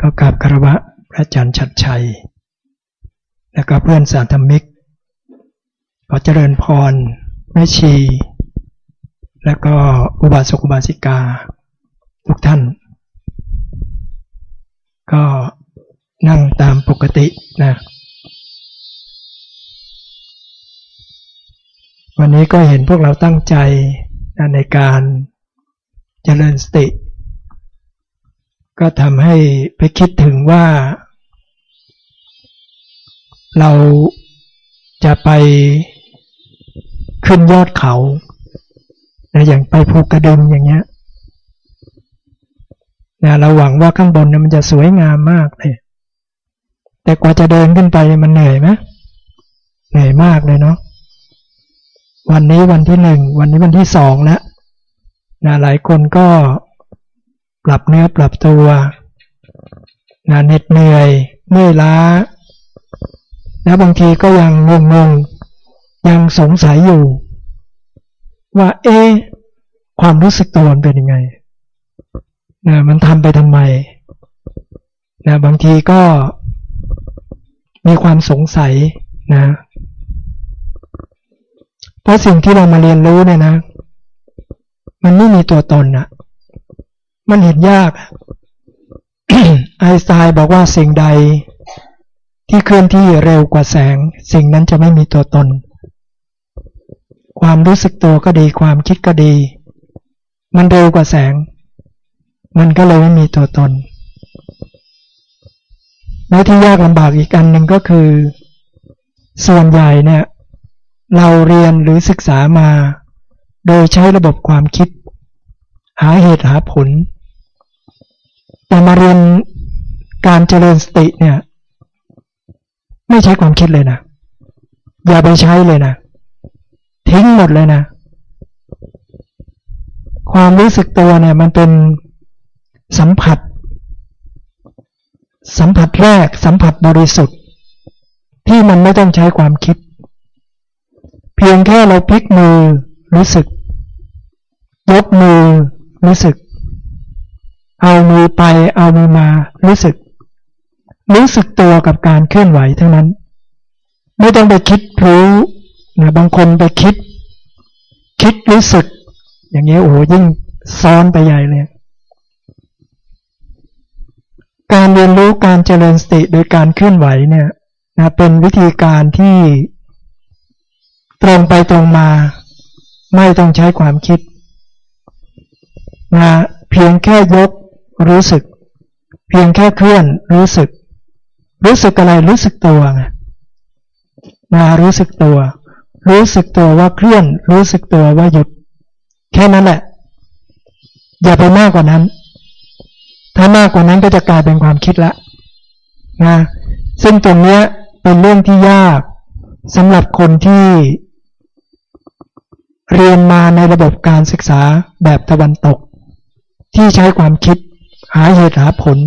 ก็กราบคารวะพระอาจารย์ชัดชัย แล้วก็เพื่อนสาธมิก ขอเจริญพรแม่ชี แล้วก็อุบาสกอุบาสิกา ทุกท่าน ก็นั่งตามปกตินะวันนี้ก็เห็นพวกเราตั้งใจในการเจริญสติ ก็ทำให้ไปคิดถึงว่า เราจะไปขึ้นยอดเขานะอย่างไปภูกระดึงอย่างเงี้ยนะเราหวังว่าข้างบนนะมันจะสวยงามมากเลย แต่กว่าจะเดินขึ้นไปมันเหนื่อยไหมเหนื่อยมากเลยเนาะวันนี้วันที่หนึ่งวันนี้วันที่สองแล้วนะหลายคนก็ ปรับเนื้อปรับตัวนะเหน็ดเหนื่อยเมื่อยล้า แล้วบางทีก็ยังงงงยังสงสัยอยู่ ว่าเอ๊ความรู้สึกตัวมันเป็นยังไงนะมันทำไปทำไมนะบางทีก็มีความสงสัยนะ เพราะสิ่งที่เรามาเรียนรู้เนี่ยนะ มันไม่มีตัวตนอะ มันเห็นยาก ไอสไตน์บอกว่าสิ่งใดที่เคลื่อนที่เร็วกว่าแสง สิ่งนั้นจะไม่มีตัวตน ความรู้สึกตัวก็ดีความคิดก็ดี มันเร็วกว่าแสง มันก็เลยไม่มีตัวตนและที่ยากลำบากอีกอันหนึ่งก็คือ ส่วนใหญ่เนี่ย เราเรียนหรือศึกษามา โดยใช้ระบบความคิด หาเหตุหาผล แต่มาเรียนการเจริญสติเนี่ย ไม่ใช้ความคิดเลยนะ อย่าไปใช้เลยนะ ทิ้งหมดเลยนะ ความรู้สึกตัวเนี่ย มันเป็นสัมผัส สัมผัสแรก สัมผัสบริสุทธิ์ ที่มันไม่ต้องใช้ความคิด เพียงแค่เราพลิกมือรู้สึก ยกมือรู้สึก เอามือไปเอามือมา รู้สึก รู้สึกตัวกับการเคลื่อนไหวทั้งนั้น ไม่ต้องไปคิดรู้นะบางคนไปคิด คิดรู้สึก อย่างนี้โอ้ยิ่งซ้อนไปใหญ่เลยการเรียนรู้การเจริญสติโดยการเคลื่อนไหวเนี่ยนะเป็นวิธีการที่ตรงไปตรงมา ไม่ต้องใช้ความคิดนะเพียงแค่ยก รู้สึก เพียงแค่เคลื่อนรู้สึก รู้สึกอะไรรู้สึกตัวไงนะรู้สึกตัว รู้สึกตัวว่าเคลื่อน รู้สึกตัวว่าหยุด แค่นั้นแหละ อย่าไปมากกว่านั้น ถ้ามากกว่านั้นก็จะกลายเป็นความคิดละนะซึ่งตรงนี้เป็นเรื่องที่ยากสำหรับคนที่ เรียนมาในระบบการศึกษาแบบตะวันตก ที่ใช้ความคิด หาเหตุหาผล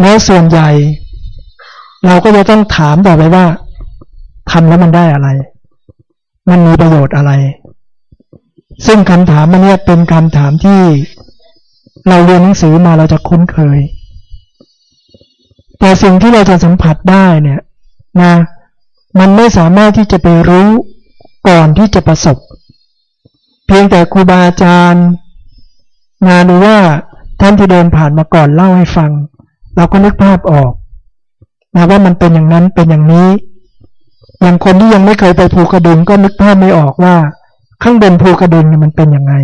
แล้วส่วนใหญ่ เราก็จะต้องถามต่อไปว่าทำแล้วมันได้อะไร มันมีประโยชน์อะไร ซึ่งคำถามมันเนี่ยเป็นคำถามที่ เราเรียนหนังสือมาเราจะคุ้นเคย แต่สิ่งที่เราจะสัมผัสได้เนี่ยนะมันไม่สามารถที่จะไปรู้ก่อนที่จะประสบ เพียงแต่ครูบาอาจารย์งานหรือว่า ท่านที่เดินผ่านมาก่อนเล่าให้ฟัง เราก็นึกภาพออกนะว่ามันเป็นอย่างนั้นเป็นอย่างนี้ อย่างคนที่ยังไม่เคยไปภูกระดึงก็นึกภาพไม่ออกว่า ข้างบนภูกระดึงมันเป็นยังไง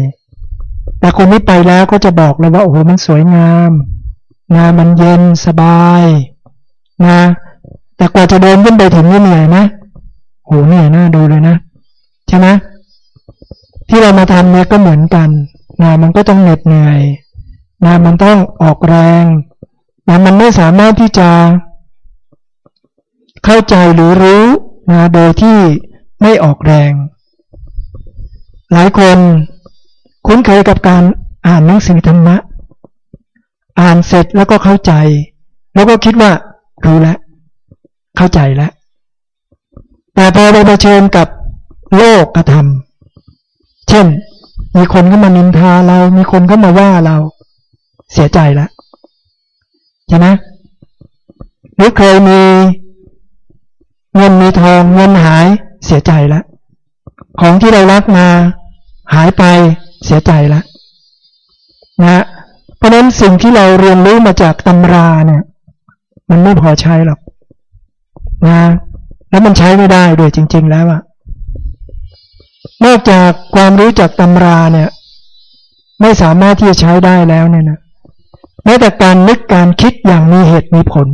แต่คนที่ไปแล้วก็จะบอกเลยว่าโอ้โหมันสวยงามนะมันเย็นสบายนะ แต่กว่าจะเดินขึ้นไปถึงนี่เหนื่อยนะโหเหนื่อยน่าดูเลยนะใช่ไหมที่เรามาทำเนี่ยก็เหมือนกันนะมันก็ต้องเหน็ดเหนื่อย นะมันต้องออกแรงนะมันไม่สามารถที่จะ เข้าใจหรือรู้นะโดยที่ไม่ออกแรง หลายคนคุ้นเคยกับการอ่านหนังสือธรรมะ อ่านเสร็จแล้วก็เข้าใจ แล้วก็คิดว่ารู้แล้วเข้าใจแล้วแต่พอเราเผชิญกับโลกกระทำเช่น มีคนก็มานินทาเรา มีคนก็มาว่าเรา เสียใจแล้วใช่ไหมหรือเคยมีเงินมีทองเงินหายเสียใจแล้วของที่เรารักมาหายไปเสียใจแล้วนะเพราะนั้นสิ่งที่เราเรียนรู้มาจากตำราเนี่ย มันไม่พอใช้หรอกนะแล้วมันใช้ไม่ได้ด้วยจริง ๆ แล้วอะนอกจากความรู้จากตำราเนี่ย ไม่สามารถที่จะใช้ได้แล้วเนี่ยนะ แม้แต่การนึกการคิดอย่างมีเหตุมีผล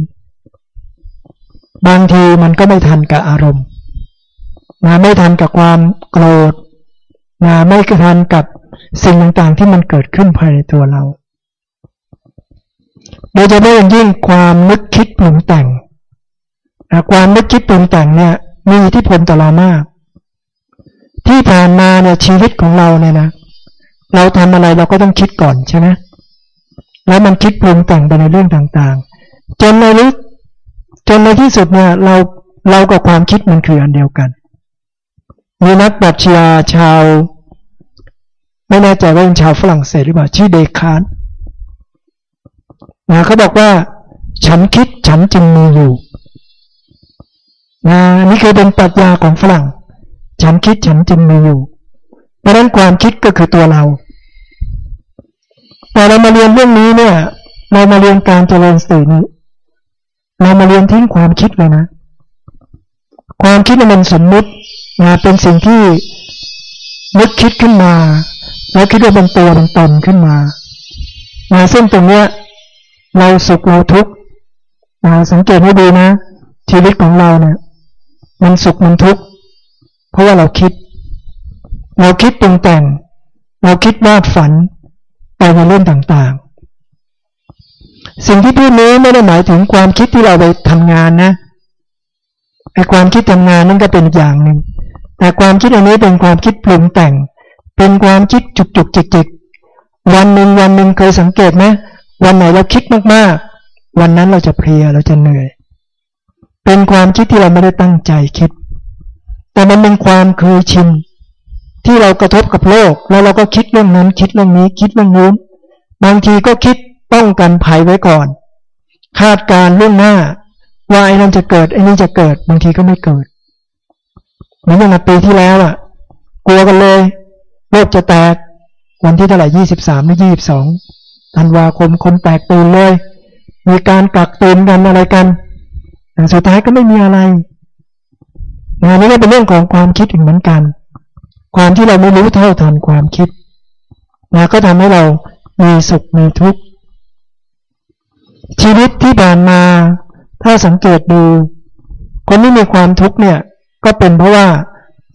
บางทีมันก็ไม่ทันกับอารมณ์นะไม่ทันกับความโกรธนะไม่ทันกับสิ่งต่างๆที่มันเกิดขึ้นภายในตัวเรา โดยเฉพาะอย่างยิ่งความนึกคิดปรุงแต่งนะความนึกคิดปรุงแต่งเนี่ย มีอิทธิพลต่อเรามาก ที่ผ่านมาเนี่ยชีวิตของเราเนี่ยนะเราทำอะไรเราก็ต้องคิดก่อนใช่ไหม แล้วมันคิดปรุงแต่งไปในเรื่องต่างๆ จนในรู้จนในที่สุดเนี่ยเราเรากับความคิดมันคืออันเดียวกันมีนักปรัชญาชาว ไม่แน่ใจว่าเป็นชาวฝรั่งเศสหรือเปล่าชื่อเดคาร์นะเขาบอกว่า ฉันคิดฉันจึงมีอยู่นะนี่คือเป็นปรัชญาของฝรั่ง ฉันคิดฉันจึงมีอยู่ เพราะนั้นความคิดก็คือตัวเรา แต่เรามาเรียนเรื่องนี้เนี่ย เรามาเรียนการเจริญสตินี้เรามาเรียนทิ้งความคิดเลยนะ ความคิดมันสมมุตินะเป็นสิ่งที่นึกคิดขึ้นมา แล้วคิดว่าเป็นตัวเป็นตนขึ้นมานะซึ่งตรงเนี้ยเราสุขเราทุกข์นะสังเกตให้ดีนะ ชีวิตของเราเนี่ย มันสุขมันทุกข์เพราะว่าเราคิด เราคิดปรุงแต่ง เราคิดวาดฝัน ไปในเรื่องต่างๆ สิ่งที่พูดนี้ไม่ได้หมายถึงความคิดที่เราไปทำงานนะไอ้ความคิดทำงานนั่นก็เป็นอย่างหนึ่ง แต่ความคิดอันนี้เป็นความคิดปรุงแต่ง เป็นความคิดจุกจุกจิกจิกวันหนึ่งวันหนึ่งเคยสังเกตไหมวันไหนเราคิดมากๆ วันนั้นเราจะเพลียเราจะเหนื่อย เป็นความคิดที่เราไม่ได้ตั้งใจคิด แต่มันเป็นความเคยชิน ที่เรากระทบกับโลก แล้วเราก็คิดเรื่องนั้นคิดเรื่องนี้คิดเรื่องนู้น บางทีก็คิดป้องกันภัยไว้ก่อน คาดการเรื่องหน้า ว่าไอ้นั่นจะเกิดไอ้นี่จะเกิด บางทีก็ไม่เกิดเหมือนอย่างปีที่แล้วอะ กลัวกันเลยโลกจะแตกวันที่เท่าไหร่ยี่สิบสามหรือยี่สิบสองธันวาคมคนแตกตื่นเลย มีการกักตื่นกันอะไรกันแต่สุดท้ายก็ไม่มีอะไรงานนี้ก็เป็นเรื่องของความคิดอีกเหมือนกัน ความที่เราไม่รู้เท่าทันความคิดนะก็ทำให้เรามีสุขมีทุกข์ชีวิตที่ผ่านมา ถ้าสังเกตดู คนที่มีความทุกข์เนี่ย ก็เป็นเพราะว่า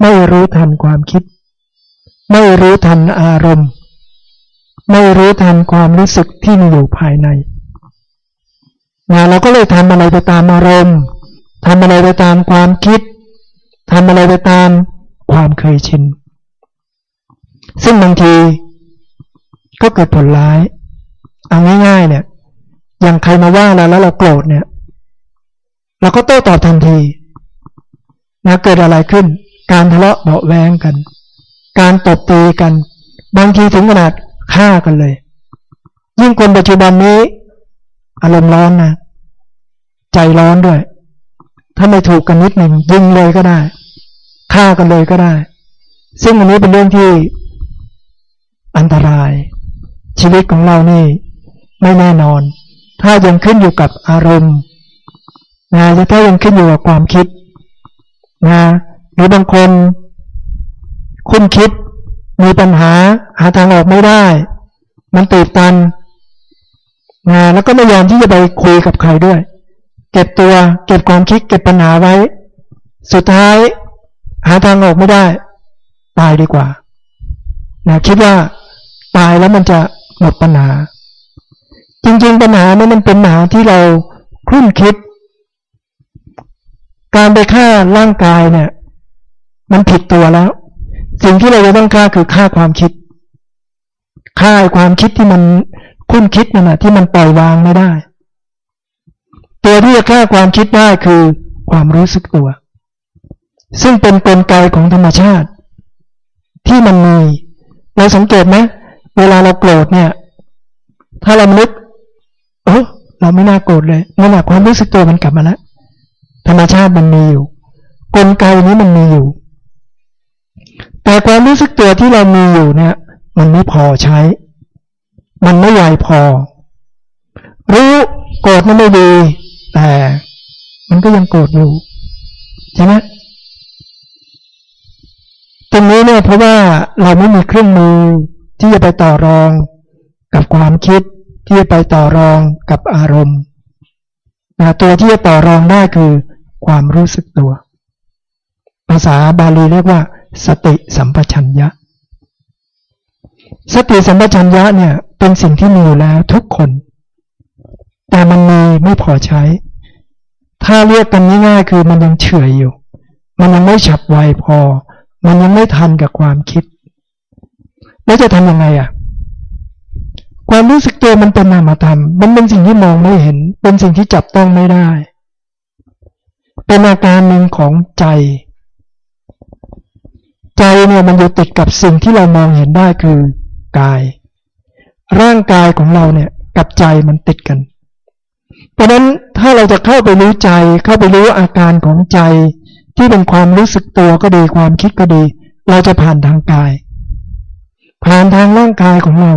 ไม่รู้ทันความคิด ไม่รู้ทันอารมณ์ ไม่รู้ทันความรู้สึกที่มีอยู่ภายในนะเราก็เลยทำอะไรไปตามอารมณ์ทำอะไรไปตามความคิดทำอะไรไปตามความเคยชิน ซึ่งบางทีก็เกิดผลร้าย เอาง่ายๆ เนี่ย อย่างใครมาว่าเราแล้วเราโกรธเนี่ย เราก็โต้ตอบทันทีนะเกิดอะไรขึ้น การทะเลาะเบาแวงกัน การตบตีกัน บางทีถึงขนาดฆ่ากันเลย ยิ่งคนปัจจุบันนี้ อารมณ์ร้อนนะ ใจร้อนด้วย ถ้าไม่ถูกกันนิดหนึ่งยิงเลยก็ได้ฆ่ากันเลยก็ได้ ซึ่งอันนี้เป็นเรื่องที่ อันตราย ชีวิตของเรานี่ ไม่แน่นอน ถ้ายังขึ้นอยู่กับอารมณ์นะถ้ายังขึ้นอยู่กับความคิดนะหรือบางคน คุณคิดมีปัญหาหาทางออกไม่ได้ มันตีบตันนะแล้วก็ไม่ยอมที่จะไปคุยกับใครด้วย เก็บตัวเก็บความคิดเก็บปัญหาไว้ สุดท้าย หาทางออกไม่ได้ ตายดีกว่านะคิดว่า ตายแล้วมันจะหมดปัญหา จริง ๆ ปัญหานี่มันเป็นปัญหาที่เราคลุ่นคิด การไปฆ่าร่างกายเนี่ย มันผิดตัวแล้ว สิ่งที่เราจะต้องฆ่าคือฆ่าความคิดฆ่าความคิดที่มันคุ้นคิดนั่นแหะที่มันปล่อยวางไม่ได้ ตัวที่จะฆ่าความคิดได้คือความรู้สึกตัว ซึ่งเป็นนกลไกของธรรมชาติ ที่มันมีเราสังเกตไหม เวลาเราโกรธเนี่ย ถ้าเรานึกเออเราไม่น่าโกรธเลยนั่นแหละความรู้สึกตัวมันกลับมาแล้วธรรมชาติมันมีอยู่ กลไกนี้มันมีอยู่ แต่ความรู้สึกตัวที่เรามีอยู่เนี่ย มันไม่พอใช้ มันไม่ใหญ่พอ รู้โกรธมันไม่ดี แต่มันก็ยังโกรธอยู่ใช่ไหมตรงนี้เนี่ยเพราะว่าเราไม่มีเครื่องมือ ที่จะไปต่อรองกับความคิด ที่จะไปต่อรองกับอารมณ์นะตัวที่จะต่อรองได้คือ ความรู้สึกตัว ภาษาบาลีเรียกว่า สติสัมปชัญญะ สติสัมปชัญญะเนี่ยเป็นสิ่งที่มีอยู่แล้วทุกคน แต่มันมีไม่พอใช้ ถ้าเรียกกันง่ายๆคือมันยังเฉื่อยอยู่ มันยังไม่ฉับไวพอ มันยังไม่ทันกับความคิด แล้วจะทำยังไงอะความรู้สึกตัวมันเป็นนามธรรม มันเป็นสิ่งที่มองไม่เห็น เป็นสิ่งที่จับต้องไม่ได้ เป็นอาการหนึ่งของใจ ใจเนี่ยมันอยู่ติดกับสิ่งที่เรามองเห็นได้คือกาย ร่างกายของเราเนี่ยกับใจมันติดกัน เพราะนั้นถ้าเราจะเข้าไปรู้ใจ เข้าไปรู้อาการของใจ ที่เป็นความรู้สึกตัวก็ดี ความคิดก็ดี เราจะผ่านทางกาย ผ่านทางร่างกายของเรา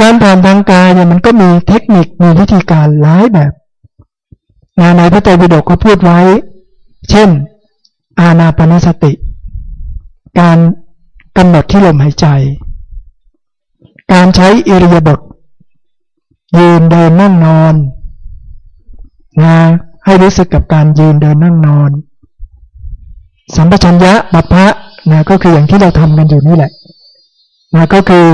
การผ่านทางกายเนี่ยมันก็มีเทคนิคมีวิธีการหลายแบบงานในพระไตรปิฎกก็พูดไว้ เช่น อาณาปณสติ การกำหนดที่ลมหายใจ การใช้อิริยาบถยืนเดินนั่งนอนนะให้รู้สึกกับการยืนเดินนั่งนอน สัมปชัญญะบัพพะนะก็คืออย่างที่เราทำกันอยู่นี่แหละ นะก็คือ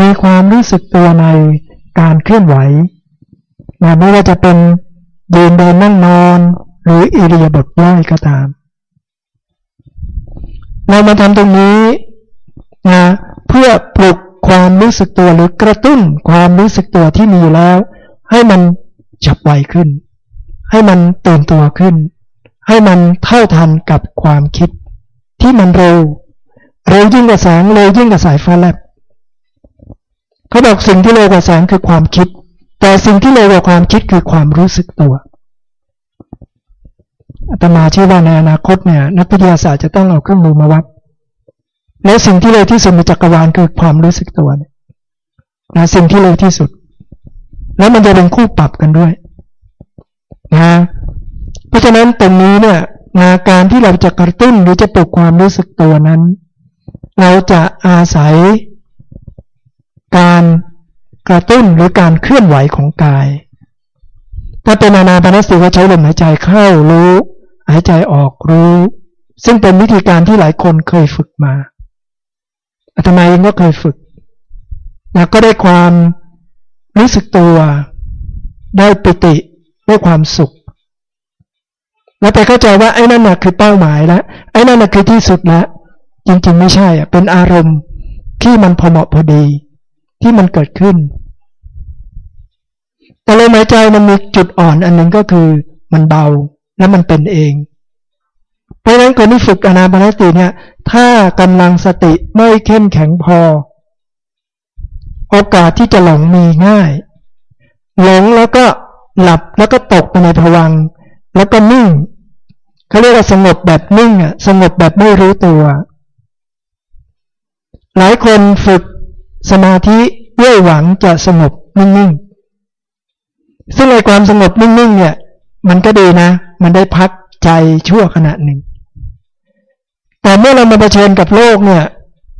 มีความรู้สึกตัวในการเคลื่อนไหวนะไม่ว่าจะเป็นยืนเดินนั่งนอน หรืออิริยาบถย่อยก็ตาม เรามาทำตรงนี้นะเพื่อปลุกความรู้สึกตัวหรือกระตุ้นความรู้สึกตัวที่มีอยู่แล้ว ให้มันจับไวขึ้น ให้มันตื่นตัวขึ้น ให้มันเท่าทันกับความคิดที่มันเร็ว เร็วยิ่งกว่าแสงเร็วยิ่งกว่าสายฟ้าแลบเขาบอกสิ่งที่เร็วกว่าแสงคือความคิด แต่สิ่งที่เร็วกว่าความคิดคือความรู้สึกตัวอาตมาเชื่อว่าในอนาคตเนี่ยนักวิทยาศาสตร์จะต้องเอาเครื่องมือมาวัดแล้วสิ่งที่เร็วที่สุดในจักรวาลคือความรู้สึกตัวเนี่ยนะสิ่งที่เร็วที่สุด แล้วมันจะเป็นคู่ปรับกันด้วยนะเพราะฉะนั้นตรงนี้เนี่ยนาการที่เราจะกระตุ้นหรือจะปลุกความรู้สึกตัวนั้น เราจะอาศัย การกระตุ้นหรือการเคลื่อนไหวของกาย ถ้าเป็นอานาปานสติก็ใช้ลมหายใจเข้ารู้ หายใจออกรู้ ซึ่งเป็นวิธีการที่หลายคนเคยฝึกมาอาตมาเองก็เคยฝึกแล้วก็ได้ความรู้สึกตัว ได้ปิติได้ความสุข แล้วไปเข้าใจว่าไอ้นั่นน่ะคือเป้าหมายแล้วไอ้นั่นน่ะคือที่สุดแล้ว จริงๆไม่ใช่อะเป็นอารมณ์ที่มันพอเหมาะพอดี ที่มันเกิดขึ้น แต่ลมหายใจมันมีจุดอ่อนอันหนึ่งก็คือมันเบาและมันเป็นเอง เพราะฉะนั้นคนที่ฝึกอนาปานสติเนี่ย ถ้ากำลังสติไม่เข้มแข็งพอ โอกาสที่จะหลงมีง่ายหลงแล้วก็หลับแล้วก็ตกไปในภวังแล้วก็นิ่งเขาเรียกว่าสงบแบบนิ่งอะสงบแบบไม่รู้ตัว หลายคนฝึกสมาธิด้วยหวังจะสงบนิ่งๆ ซึ่งในความสงบนิ่งๆ เนี่ย มันก็ดีนะ มันได้พักใจชั่วขณะหนึ่ง แต่เมื่อเรามาเผชิญกับโลกเนี่ย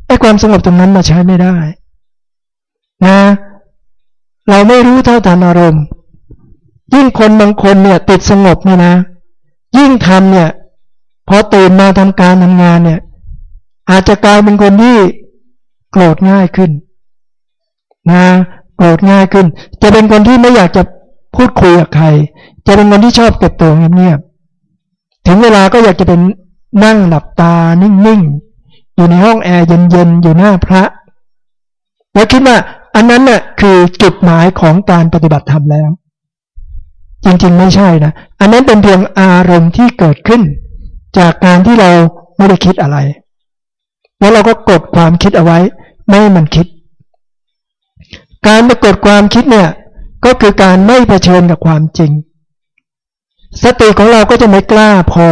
ไอ้ความสงบตรงนั้นมาใช้ไม่ได้ นะ เราไม่รู้เท่าทันอารมณ์ ยิ่งคนบางคนเนี่ย ติดสงบเนี่ยนะ ยิ่งทำเนี่ยพอตื่นมาทำการทำงานเนี่ย อาจจะกลายเป็นคนที่ โกรธง่ายขึ้น นะโกรธง่ายขึ้น จะเป็นคนที่ไม่อยากจะพูดคุยกับใคร จะเป็นคนที่ชอบเก็บตัวเงียบๆถึงเวลาก็อยากจะเป็นนั่งหลับตานิ่งๆ อยู่ในห้องแอร์เย็นๆ อยู่หน้าพระ แล้วคิดว่าอันนั้นน่ะคือจุดหมายของการปฏิบัติธรรมแล้ว จริงๆไม่ใช่นะ อันนั้นเป็นเพียงอารมณ์ที่เกิดขึ้น จากการที่เราไม่ได้คิดอะไร แล้วเราก็กดความคิดเอาไว้ ไม่ให้มันคิด การปรากฏความคิดเนี่ย ก็คือการไม่เผชิญกับความจริง สติของเราก็จะไม่กล้าพอ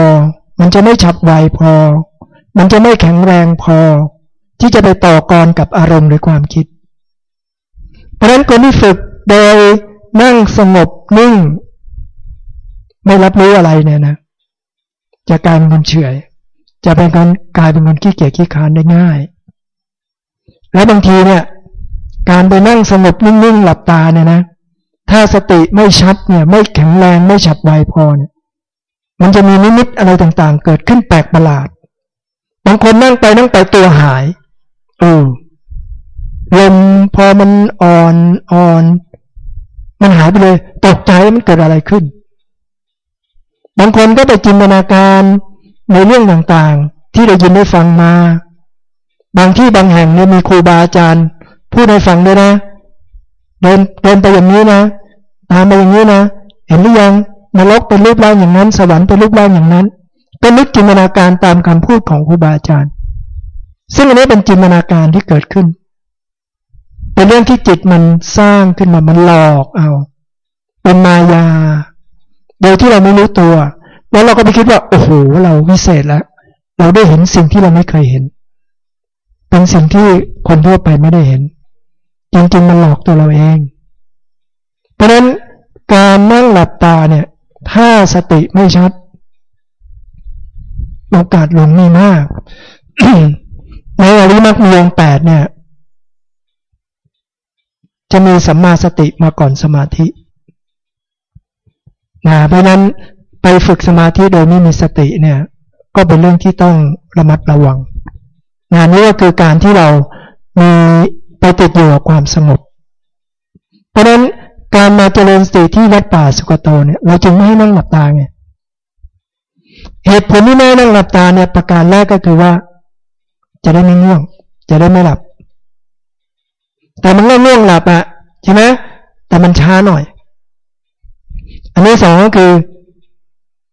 มันจะไม่ฉับไวพอ มันจะไม่แข็งแรงพอ ที่จะไปต่อกรกับอารมณ์หรือความคิด เพราะฉะนั้นคนที่ฝึกโดยนั่งสงบนิ่ง ไม่รับรู้อะไรเนี่ยนะ จะกลายเป็นคนเฉย จะเป็นคนกลายเป็นคนขี้เกียจขี้คานได้ง่าย และบางทีเนี่ย การไปนั่งสงบนิ่งๆหลับตาเนี่ยนะ ถ้าสติไม่ชัดเนี่ย ไม่แข็งแรงไม่ฉับไวพอเนี่ย มันจะมีนิมิตอะไรต่างๆ เกิดขึ้นแปลกประหลาด บางคนนั่งไปนั่งไปตัวหายเออลมพอมันอ่อนอ่อน มันหายไปเลย ตกใจมันเกิดอะไรขึ้น บางคนก็ไปจินตนาการในเรื่องต่างๆ ที่เรายินได้ฟังมา บางที่บางแห่งเนี่ยมีครูบาอาจารย์พูดให้ฟังด้วยนะ เดินเดินไปอย่างนี้นะตามไปอย่างนี้นะ เห็นหรือยังนรกเป็นรูปร่างอย่างนั้น สวรรค์เป็นรูปร่างอย่างนั้นก็นึกจินตนาการตามคำพูดของครูบาอาจารย์ ซึ่งอันนี้เป็นจินตนาการที่เกิดขึ้น เป็นเรื่องที่จิตมันสร้างขึ้นมา มันหลอกเอา เป็นมายา โดยที่เราไม่รู้ตัว แล้วเราก็ไปคิดว่า โอ้โห เราวิเศษแล้ว เราได้เห็นสิ่งที่เราไม่เคยเห็น เป็นสิ่งที่คนทั่วไปไม่ได้เห็น จริงๆมันหลอกตัวเราเอง เพราะนั้นการนั่งหลับตาเนี่ย ถ้าสติไม่ชัด โอกาสหลงมีมาก ในอริมักมีองแปดเนี่ย จะมีสัมมาสติมาก่อนสมาธินะเพราะนั้นไปฝึกสมาธิโดยไม่มีสติเนี่ย ก็เป็นเรื่องที่ต้องระมัดระวัง งานนี้ก็คือการที่เรามีไปติดอยู่กับความสงบ เพราะฉะนั้นการมาเจริญสติที่วัดป่าสุกโตเนี่ยเราจึงไม่ให้นั่งหลับตาไงเหตุผลที่ไม่นั่งหลับตาเนี่ยประการแรกก็คือว่า จะได้ไม่ง่วง จะได้ไม่หลับ แต่มันก็ง่วงหลับอะใช่ไหมแต่มันช้าหน่อย อันนี้สองก็คือ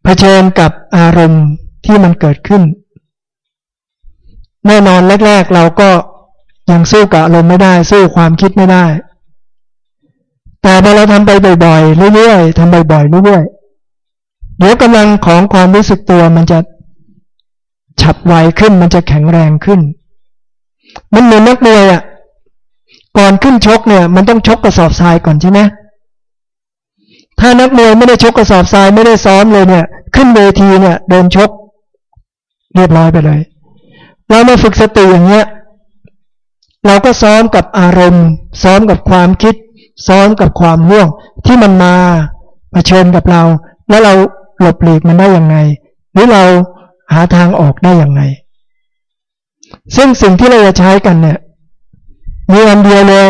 เผชิญกับอารมณ์ที่มันเกิดขึ้น แน่นอนแรก ๆ เราก็ยังสู้กับอารมณ์ไม่ได้ สู้ความคิดไม่ได้ แต่พอเราทำไปบ่อยๆเรื่อยๆทำบ่อยๆเรื่อยๆเดี๋ยวกำลังของความรู้สึกตัวมันจะฉับไวขึ้นมันจะแข็งแรงขึ้น มันเหมือนนักมวยอะ ก่อนขึ้นชกเนี่ย มันต้องชกกระสอบทรายก่อนใช่ไหมถ้านักมวยไม่ได้ชกกระสอบทรายไม่ได้ซ้อมเลยเนี่ย ขึ้นเวทีเนี่ยเดินชก เรียบร้อยไปเลย เรามาฝึกสติอย่างเงี้ย เราก็ซ้อมกับอารมณ์ ซ้อมกับความคิด ซ้อมกับความห่วง ที่มันมาเผชิญกับเรา แล้วเราหลบหลีกมันได้ยังไง หรือเราหาทางออกได้อย่างไง ซึ่งสิ่งที่เราจะใช้กันเนี่ยมีอันเดียวเลย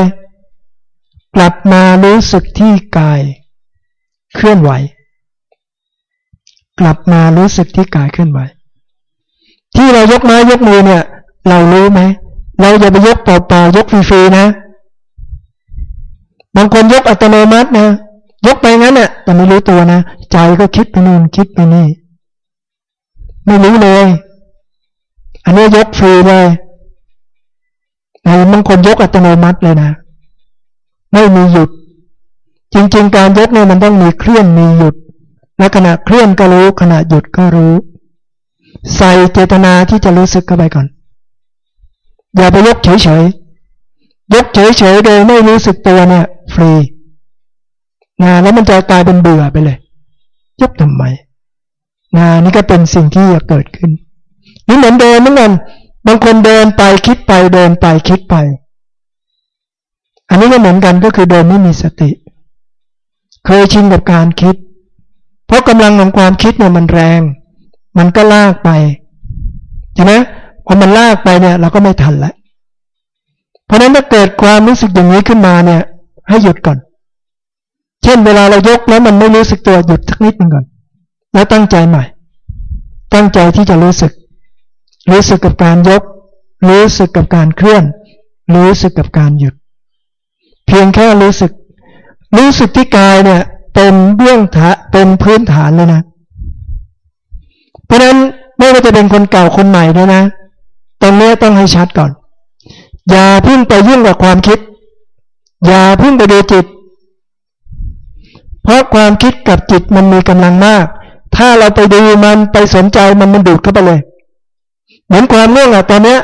กลับมารู้สึกที่กาย เคลื่อนไหว กลับมารู้สึกที่กายเคลื่อนไหว ที่เรายกไม้ยกมือเนี่ย เรารู้ไหมเราอย่าไปยกเปล่าๆยกฟรีๆนะ บางคนยกอัตโนมัตินะยกไปงั้นน่ะ แต่ไม่รู้ตัวนะใจก็คิดไปนู่นคิดไปนี่ ไม่รู้เลย อันนี้ยกฟรีเลยในบางคนยกอัตโนมัติเลยนะ ไม่มีหยุด จริง ๆ การยกเนี่ยมันต้องมีเคลื่อนมีหยุด และขณะเคลื่อนก็รู้ขณะหยุดก็รู้ ใส่เจตนาที่จะรู้สึกเข้าไปก่อน อย่าไปยกเฉยๆยกเฉยๆโดยไม่รู้สึกตัวเนี่ย ฟรีนะแล้วมันจะกลายเป็นเบื่อไปเลย ยกทำไมนะนี่ก็เป็นสิ่งที่จะเกิดขึ้นนี่เหมือนเดินเหมือนกันบางคนเดินไปคิดไปเดินไปคิดไป อันนี้ก็เหมือนกันก็คือเดินไม่มีสติ เคยชินกับการคิด เพราะกำลังของความคิดเนี่ยมันแรง มันก็ลากไปใช่ไหมพอมันลากไปเนี่ย เราก็ไม่ทันละเพราะนั้นถ้าเกิดความรู้สึกอย่างนี้ขึ้นมาเนี่ย ให้หยุดก่อน เช่น เวลาเรายกแล้วมันไม่รู้สึกตัวหยุดสักนิดนึงก่อน แล้วตั้งใจใหม่ ตั้งใจที่จะรู้สึก รู้สึกกับการยก รู้สึกกับการเคลื่อน รู้สึกกับการหยุด เพียงแค่รู้สึก รู้สึกที่กายเนี่ย เป็นเบื้องฐานเป็นพื้นฐานเลยนะ เพราะนั้นไม่ว่าจะเป็นคนเก่าคนใหม่ด้วยนะ ตรงนี้ต้องให้ชัดก่อน อย่าพึ่งไปยุ่งกับความคิด อย่าพึ่งไปดูจิต เพราะความคิดกับจิตมันมีกำลังมาก ถ้าเราไปดูมันไปสนใจมันมันดูดเข้าไปเลย เหมือนความง่วงอะตอนเนี้ย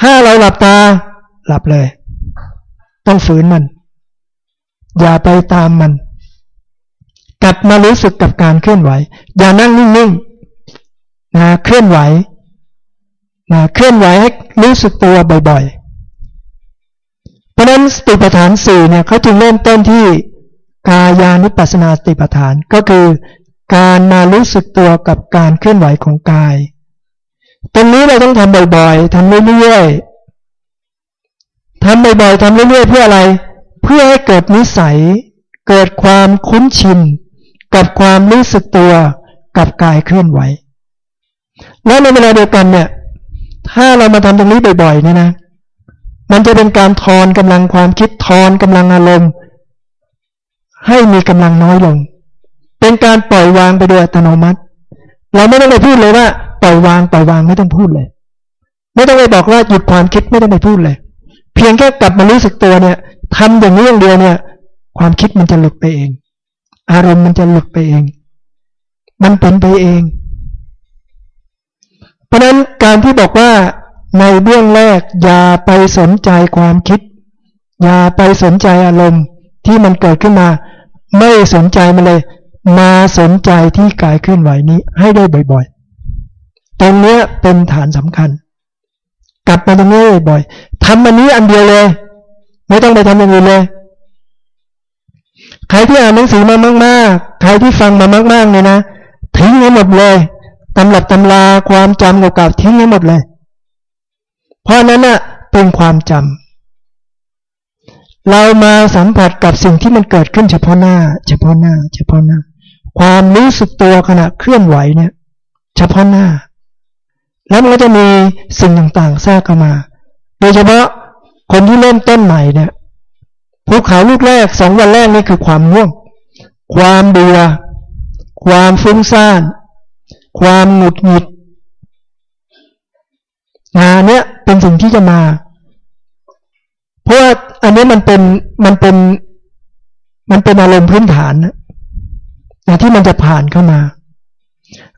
ถ้าเราหลับตาหลับเลย ต้องฝืนมัน อย่าไปตามมัน กลับมารู้สึกกับการเคลื่อนไหว อย่านั่งนิ่งๆนะเคลื่อนไหวนะเคลื่อนไหวให้รู้สึกตัวบ่อยๆ เพราะนั้นสติปัฏฐานสี่เนี่ยเขาจึงเริ่มต้นที่กายานุปัสนาสติปัฏฐานก็คือการมารู้สึกตัวกับการเคลื่อนไหวของกาย ตรงนี้เราต้องทำบ่อยๆทำเรื่อยๆทำบ่อยๆทำเรื่อยๆเพื่ออะไร เพื่อให้เกิดนิสัย เกิดความคุ้นชิน กับความรู้สึกตัวกับกายเคลื่อนไหว และในเวลาเดียวกันเนี่ย ถ้าเรามาทำตรงนี้บ่อยๆเนี่ยนะ มันจะเป็นการทอนกำลังความคิดทอนกำลังอารมณ์ ให้มีกำลังน้อยลง เป็นการปล่อยวางไปโดยอัตโนมัติ เราไม่ต้องไปพูดเลยว่าปล่อยวางปล่อยวางไม่ต้องพูดเลย ไม่ต้องไปบอกว่าหยุดความคิดไม่ต้องไปพูดเลย เพียงแค่กลับมารู้สึกตัวเนี่ยทำอย่างนี้อย่างเดียวเนี่ย ความคิดมันจะหลุดไปเอง อารมณ์มันจะหลุดไปเอง มันเป็นไปเอง เพราะนั้นการที่บอกว่าในเบื้องแรกอย่าไปสนใจความคิด อย่าไปสนใจอารมณ์ที่มันเกิดขึ้นมา ไม่สนใจมันเลย มาสนใจที่กายเคลื่อนไหวนี้ให้ได้บ่อยๆ ตรงนี้เป็นฐานสำคัญ กลับมาตรงนี้บ่อยทำอันนี้อันเดียวเลย ไม่ต้องไปทำอย่างอื่นเลย ใครที่อ่านหนังสือมามากๆ ใครที่ฟังมามากๆเนี่ยนะทิ้งให้หมดเลยตำหลับตำลาความจำเก่าๆทิ้งให้หมดเลย เพราะนั้นน่ะเป็นความจำเรามาสัมผัสกับสิ่งที่มันเกิดขึ้นเฉพาะหน้า เฉพาะหน้า เฉพาะหน้า ความรู้สึกตัวขณะเคลื่อนไหวเนี่ย เฉพาะหน้า แล้วมันก็จะมีสิ่งต่างๆแทรกเข้ามา โดยเฉพาะคนที่เริ่มต้นใหม่เนี่ย ภูเขาลูกแรกสองวันแรกนี่คือความง่วง ความเบื่อ ความฟุ้งซ่าน ความหงุดหงิดงานเนี้ยเป็นสิ่งที่จะมา เพราะว่าอันนี้มันเป็นมันเป็นมันเป็นอารมณ์พื้นฐานนะที่มันจะผ่านเข้ามา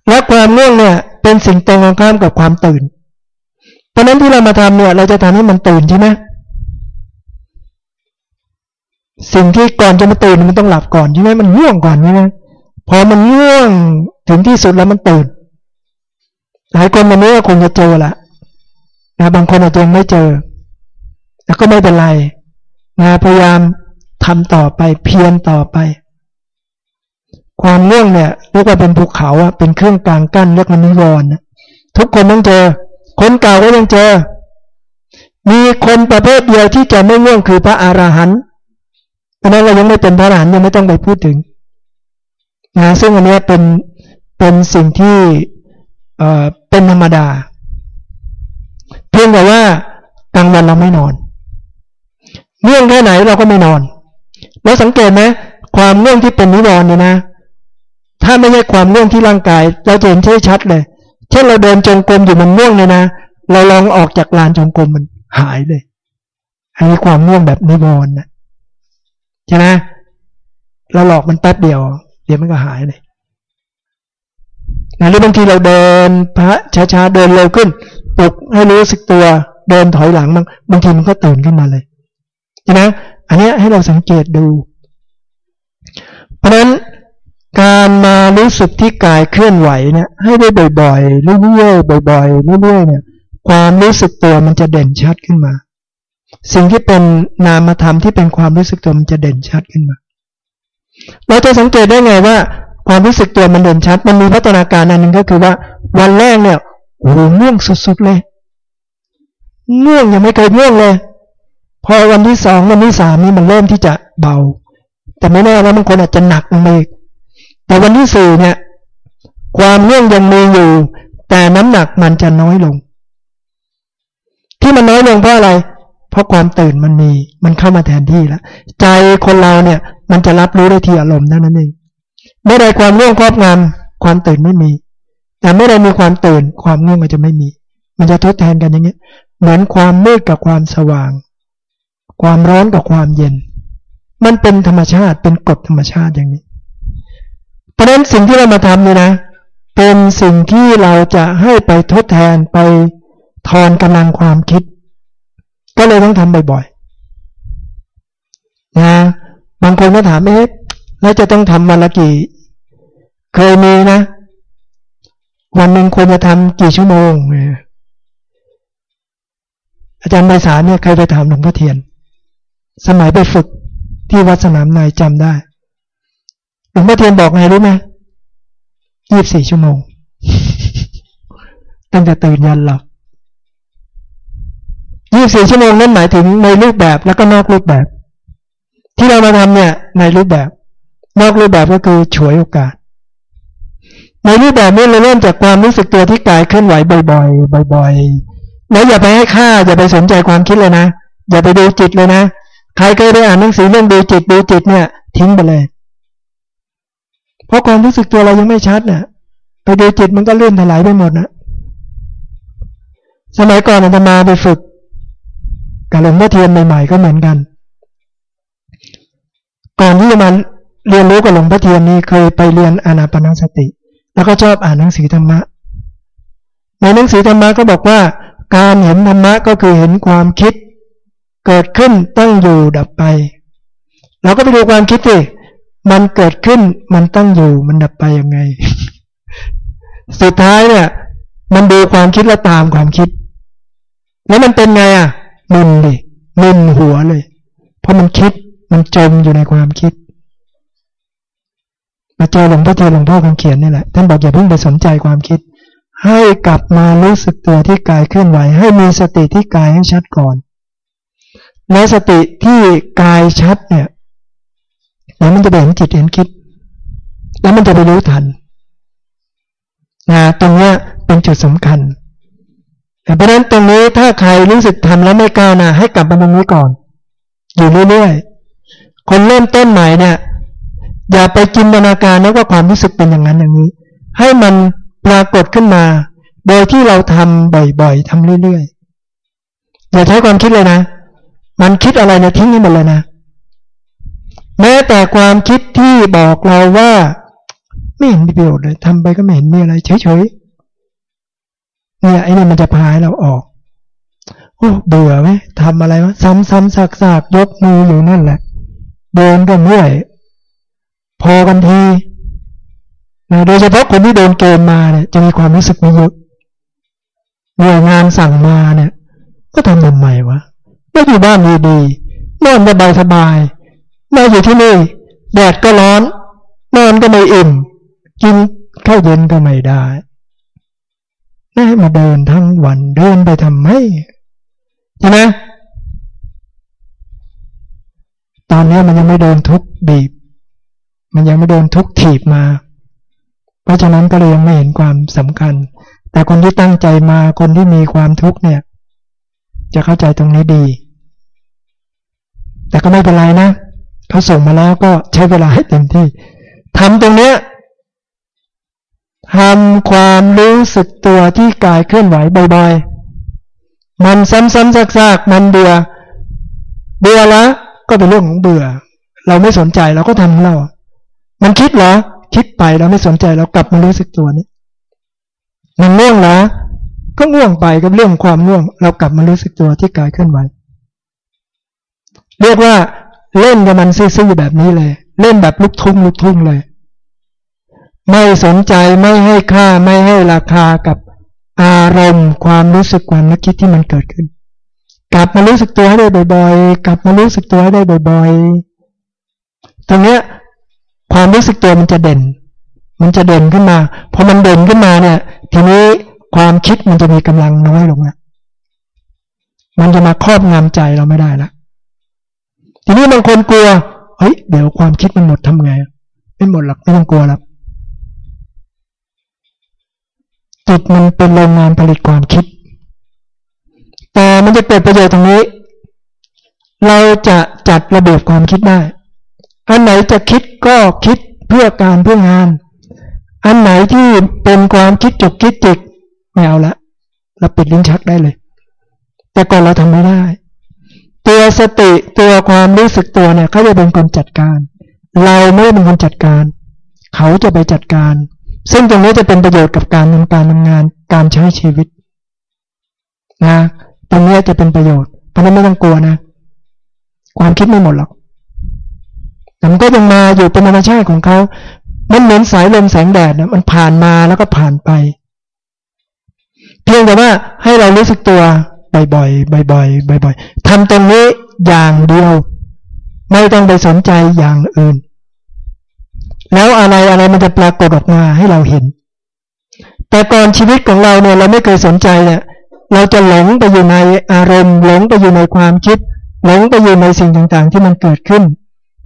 และความง่วงเนี่ย เป็นสิ่งตรงข้ามกับความตื่น เพราะนั้นที่เรามาทำเนี่ย เราจะทำให้มันตื่นใช่ไหม สิ่งที่ก่อนจะมาตื่นมันต้องหลับก่อนใช่ไหมมันง่วงก่อนใช่ไหมพอมันง่วงถึงที่สุดแล้วมันตื่น หลายคนวันนี้ก็คงจะเจอละนะบางคนอาจจะไม่เจอแต่ก็ไม่เป็นไรนะพยายามทำต่อไปเพียรต่อไป ความง่วงเนี่ยเรียกว่าเป็นภูเขาอะเป็นเครื่องกลางกั้นเรียกว่านิวรณ์ทุกคนต้องเจอ คนเก่าก็ยังเจอ มีคนประเภทเดียวที่จะไม่ง่วงคือพระอราหันต์ เพราะนั้นเรายังไม่เป็นพระอรหันต์ยังไม่ต้องไปพูดถึงนะซึ่งอันนี้เป็นเป็นสิ่งที่เอ่อเป็นธรรมดา เพียงแต่ว่ากลางวันเราไม่นอนเงื่องแค่ไหนเราก็ไม่นอน แล้วสังเกตไหมความเงื่องที่เป็นนิวรณ์เนี่ยนะ ถ้าไม่ใช่ความเงื่องที่ร่างกาย เราจะเห็นชัดเลย เช่นเราเดินจงกรมอยู่มันง่วงเนี่ยนะ เราลองออกจากลานจงกรมมันหายเลยอันนี้ความง่วงแบบนิวรณ์นะ ใช่ไหมเราหลอกมันแป๊บเดียว เดี๋ยวมันก็หายเลยนะหรือบางทีเราเดินพระช้าๆเดินเร็วขึ้นปลุกให้รู้สึกตัวเดินถอยหลังบางบางทีมันก็ตื่นขึ้นมาเลยนะอันนี้ให้เราสังเกตดู เพราะฉะนั้นการมารู้สึกที่กายเคลื่อนไหวเนี่ยให้ได้บ่อยๆเรื่อยๆบ่อยๆเรื่อยๆเนี่ยความรู้สึกตัวมันจะเด่นชัดขึ้นมา สิ่งที่เป็นนามธรรมที่เป็นความรู้สึกตัวมันจะเด่นชัดขึ้นมา เราจะสังเกตได้ไงว่า ความรู้สึกตัวมันเด่นชัด มันมีพัฒนาการอันหนึ่งก็คือว่า วันแรกเนี่ยโอ้โหง่วงสุดๆเลยง่วงยังไม่เคยง่วงเลย พอวันที่สองวันที่สามนี่มันเริ่มที่จะเบา แต่ไม่แน่ว่าบางคนอาจจะหนักลงไปอีกแต่วันที่สี่เนี่ย ความง่วงยังมีอยู่ แต่น้ำหนักมันจะน้อยลง ที่มันน้อยลงเพราะอะไร เพราะความตื่นมันมี มันเข้ามาแทนที่แล้วใจคนเราเนี่ย มันจะรับรู้ได้ที่อารมณ์นั่นนั่นเองเมื่อใดความง่วงครอบงำความตื่นไม่มี แต่เมื่อใดมีความตื่น ความง่วงมันจะไม่มี มันจะทดแทนกันอย่างเงี้ย เหมือนความมืดกับความสว่าง ความร้อนกับความเย็น มันเป็นธรรมชาติเป็นกฎธรรมชาติอย่างนี้ เพราะฉะนั้นสิ่งที่เรามาทำเนี่ยนะ เป็นสิ่งที่เราจะให้ไปทดแทนไปทอนกำลังความคิด ก็เลยต้องทำบ่อยๆนะบางคนก็ถามเอ๊ะแล้วจะต้องทำวันละกี่ เคยมีนะ วันหนึ่งควรจะทำกี่ชั่วโมง อาจารย์ไพศาลเนี่ยเคยไปถามหลวงพ่อเทียน สมัยไปฝึกที่วัดสนามนายจำได้หลวงพ่อเทียนบอกไงรู้ไหมยี่บสี่ชั่วโมง ตั้งแต่ตื่นยันหลับ ยี่สี่ชั่วโมงนั้นหมายถึงในรูปแบบแล้วก็นอกรูปแบบ ที่เรามาทำเนี่ยในรูปแบบ นอกรูปแบบก็คือฉวยโอกาส ในรูปแบบนี้เราเริ่มจากความรู้สึกตัวที่กายเคลื่อนไหวบ่อยๆบ่อยๆแล้วอย่าไปให้ค่า อย่าไปสนใจความคิดเลยนะ อย่าไปดูจิตเลยนะใครเคยได้อ่านหนังสือเรื่องดูจิตดูจิตเนี่ย ทิ้งไปเลย เพราะความรู้สึกตัวเรายังไม่ชัดนะ่ยไปดูจิตมันก็เลื่อนถลายไปหมดนะสมัยก่อนอาตมาไปฝึก กับหลวงพ่อเทียนใหม่ๆก็เหมือนกัน ก่อนที่จะมาเรียนรู้กับหลวงพ่อเทียนนี่เคยไปเรียนอานาปนาสติ แล้วก็ชอบอ่านหนังสือธรรมะ ในหนังสือธรรมะก็บอกว่า การเห็นธรรมะก็คือเห็นความคิด เกิดขึ้นตั้งอยู่ดับไป เราก็ไปดูความคิดสิมันเกิดขึ้นมันตั้งอยู่มันดับไปยังไง สุดท้ายเนี่ย มันดูความคิดแล้วตามความคิด แล้วมันเป็นไงอะ มึนดิมึนหัวเลย เพราะมันคิดมันจมอยู่ในความคิด มาเจอหลวงพ่อเทียนหลวงพ่อคงเขียนนี่แหละท่านบอกอย่าเพิ่งไปสนใจความคิด ให้กลับมารู้สึกตัวที่กายเคลื่อนไหว ให้มีสติที่กายให้ชัดก่อนแล้วสติที่กายชัดเนี่ยแล้วมันจะเห็นจิตเห็นคิด แล้วมันจะไปรู้ทันนะตรงเนี้ยเป็นจุดสำคัญ เพราะฉะนั้นตรงนี้ถ้าใครรู้สึกทำแล้วไม่ก้าวหน้าให้กลับมาตรงนี้ก่อน อยู่เรื่อยๆคนเริ่มต้นใหม่เนี่ย อย่าไปจินตนาการนะว่าความรู้สึกเป็นอย่างนั้นอย่างนี้ ให้มันปรากฏขึ้นมา โดยที่เราทำบ่อยๆทำเรื่อยๆอย่าใช้ความคิดเลยนะ มันคิดอะไรนะทิ้งให้หมดเลยนะแม้แต่ความคิดที่บอกเราว่า ไม่เห็นประโยชน์เลยทำไปก็ไม่เห็นมีอะไรเฉยๆ เนี่ยไอ้นี่มันจะพายเราออกโอ้เบื่อไหมทำอะไรวะซ้ำซ้ำซากซากยกมืออยู่นั่นแหละ เดินก็เมื่อย พอกันทีนะโดยเฉพาะคนที่โดนเกณฑ์มาเนี่ย จะมีความรู้สึกไม่เยอะหน่วยงานสั่งมาเนี่ย ก็ทำทำไมวะไม่อยู่บ้านดีๆนอนสบายสบายมาอยู่ที่นี่แดดก็ร้อนนอนก็ไม่อิ่มกินข้าวเย็นก็ไม่ได้ ให้มาเดินทั้งวันเดินไปทำไมใช่ไหมตอนนี้มันยังไม่โดนทุกบีบ มันยังไม่โดนทุกถีบมา เพราะฉะนั้นก็เลยยังไม่เห็นความสำคัญ แต่คนที่ตั้งใจมาคนที่มีความทุกข์เนี่ย จะเข้าใจตรงนี้ดี แต่ก็ไม่เป็นไรนะเขาส่งมาแล้วก็ใช้เวลาให้เต็มที่ทำตรงเนี้ย ทำความรู้สึกตัวที่กายเคลื่อนไหวบ่อยๆ มันซ้ำๆซากๆ มันเบื่อ เบื่อแล้วก็เป็นเรื่องของเบื่อ เราไม่สนใจเราก็ทำของเรา มันคิดเหรอ คิดไปเราไม่สนใจเรากลับมารู้สึกตัวนี้ มันง่วงเหรอ ก็ง่วงไปกับเรื่องความง่วง เรากลับมารู้สึกตัวที่กายเคลื่อนไหว เรียกว่าเล่นกับมันซื่อๆแบบนี้เลย เล่นแบบลุกทุ่งลุกทุ่งเลย ไม่สนใจไม่ให้ค่าไม่ให้ราคากับอารมณ์ความรู้สึกความนึกคิดที่มันเกิดขึ้น กลับมารู้สึกตัวให้ได้บ่อยๆ กลับมารู้สึกตัวให้ได้บ่อยๆ ตรงเนี้ยความรู้สึกตัวมันจะเด่น มันจะเด่นขึ้นมาพอมันเด่นขึ้นมาเนี่ย ทีนี้ความคิดมันจะมีกำลังน้อยลงนะมันจะมาครอบงำใจเราไม่ได้ละทีนี้บางคนกลัวเฮ้ยเดี๋ยวความคิดมันหมดทำไง ไม่หมดหรอกไม่ต้องกลัวหรอก จิตมันเป็นโรงงานผลิตความคิด แต่มันจะเกิดประโยชน์ตรงนี้ เราจะจัดระเบียบความคิดได้ อันไหนจะคิดก็คิดเพื่อการเพื่องาน อันไหนที่เป็นความคิดจุกคิดจิกไม่เอาละเราปิดลิ้นชักได้เลย แต่ก่อนเราทำไม่ได้ ตัวสติตัวความรู้สึกตัวเนี่ยเขาจะเป็นคนจัดการ เราไม่เป็นคนจัดการ เขาจะไปจัดการ ซึ่งตรงนี้จะเป็นประโยชน์กับการทำการทำงาน การใช้ชีวิตนะตรงนี้จะเป็นประโยชน์เพราะนั้นไม่ต้องกลัวนะ ความคิดไม่หมดหรอกแต่มันก็ยังมาอยู่เป็นธรรมชาติของเขามันเหมือนสายลมแสงแดดนะมันผ่านมาแล้วก็ผ่านไป เพียงแต่ว่าให้เรารู้สึกตัวบ่อยๆบ่อยๆบ่อยๆทำตรงนี้อย่างเดียว ไม่ต้องไปสนใจอย่างอื่น แล้วอะไรอะไรมันจะปรากฏออกมาให้เราเห็น แต่ก่อนชีวิตของเราเนี่ยเราไม่เคยสนใจเนี่ยเราจะหลงไปอยู่ในอารมณ์ หลงไปอยู่ในความคิด หลงไปอยู่ในสิ่งต่างๆ ที่มันเกิดขึ้น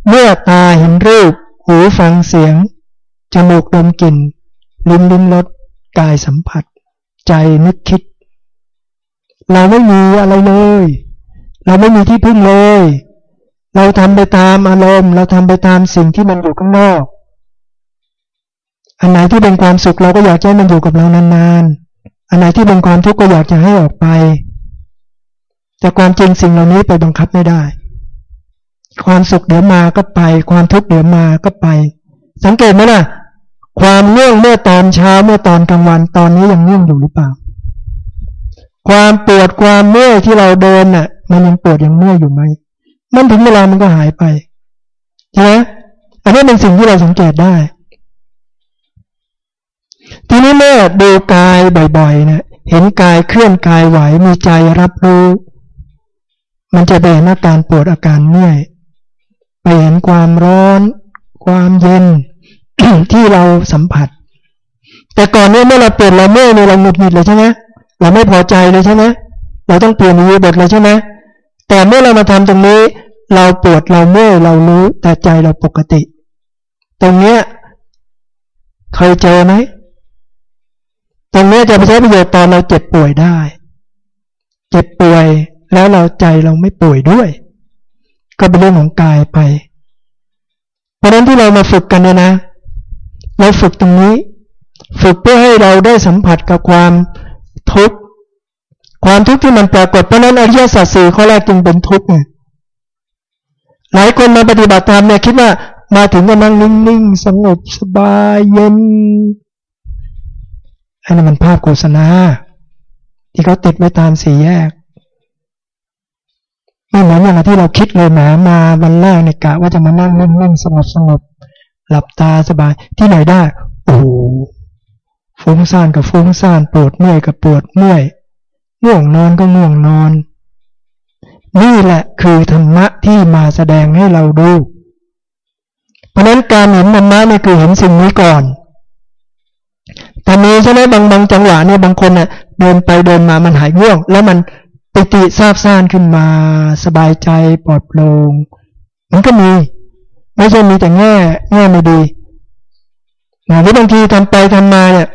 เมื่อตาเห็นรูป หูฟังเสียง จมูกดมกลิ่น ลิ้นลิ้มรสกายสัมผัส ใจนึกคิด เราไม่มีอะไรเลย เราไม่มีที่พึ่งเลย เราทำไปตามอารมณ์ เราทำไปตามสิ่งที่มันอยู่ข้างนอก อันไหนที่เป็นความสุขเราก็อยากให้มันอยู่กับเรานานๆ อันไหนที่เป็นความทุกข์ก็อยากจะให้ออกไป แต่ความจริงสิ่งเหล่านี้ไปบังคับไม่ได้ ความสุขเดี๋ยวมาก็ไป ความทุกข์เดี๋ยวมาก็ไป สังเกตไหมล่ะ ความง่วงเมื่อตอนเช้าเมื่อตอนกลางวันตอนนี้ยังง่วงอยู่หรือเปล่า ความปวดความเมื่อยที่เราเดินน่ะ มันยังปวดยังเมื่อยอยู่ไหมมันถึงเวลามันก็หายไปใช่ไหมอันนี้เป็นสิ่งที่เราสังเกตได้ ทีนี้เมื่อดูกายบ่อยๆเนี่ยเห็นกายเคลื่อนกายไหวมีใจรับรู้ มันจะไปเห็นอาการปวดอาการเมื่อยไปเห็นความร้อน ความเย็นที่เราสัมผัส แต่ก่อนนี้เมื่อเราเปลี่ยนเราเมื่อยเนี่ยเราหงุดหงิดเลยใช่ไหมเราไม่พอใจเลยใช่ไหมเราต้องเปลี่ยนมีบทเลยใช่ไหมแต่เมื่อเรามาทำตรงนี้ เราปวดเราเมื่อยเรารู้แต่ใจเราปกติ ตรงเนี้ยเคยเจอไหม ตรงนี้จะไปใช้ประโยชน์ตอนเราเจ็บป่วยได้ เจ็บป่วยแล้วเราใจเราไม่ป่วยด้วย ก็เป็นเรื่องของกายไป เพราะนั้นที่เรามาฝึกกันเนี่ยนะ เราฝึกตรงนี้ ฝึกเพื่อให้เราได้สัมผัสกับความทุกข์ความทุกข์ที่มันปรากฏเพราะนั้นอริยสัจสี่ข้อแรกจึงเป็นทุกข์ไงหลายคนมาปฏิบัติธรรมเนี่ยคิดว่ามาถึงก็นั่งนิ่งๆ สงบสบายเย็น อันนี้มันภาพโฆษณา ที่เขาติดไว้ตามสี่แยก ไม่เหมือนอย่างที่เราคิดเลยหนามาวันแรกในกะว่าจะมานั่งนิ่งๆสงบสงบหลับตาสบายที่ไหนได้ โอ้ฟุ้งซ่านกับฟุ้งซ่านปวดเมื่อยกับปวดเมื่อยง่วงนอนก็ง่วงนอน นี่แหละคือธรรมะที่มาแสดงให้เราดู เพราะนั้นการเห็นธรรมะนี่ยคือเห็นสิ่งนี้ก่อน แต่มีใช่ไหมบางบางจังหวะเนี่ยบางคนเนี่ยเดินไปเดินมามันหายง่วง แล้วมันปิติซาบซ่านขึ้นมา สบายใจปลอดโปร่งมันก็มี ไม่ใช่มีแต่แง่แง่ไม่ดีนะหรือบางทีทำไปทำมาเนี่ย